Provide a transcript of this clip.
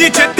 Дичете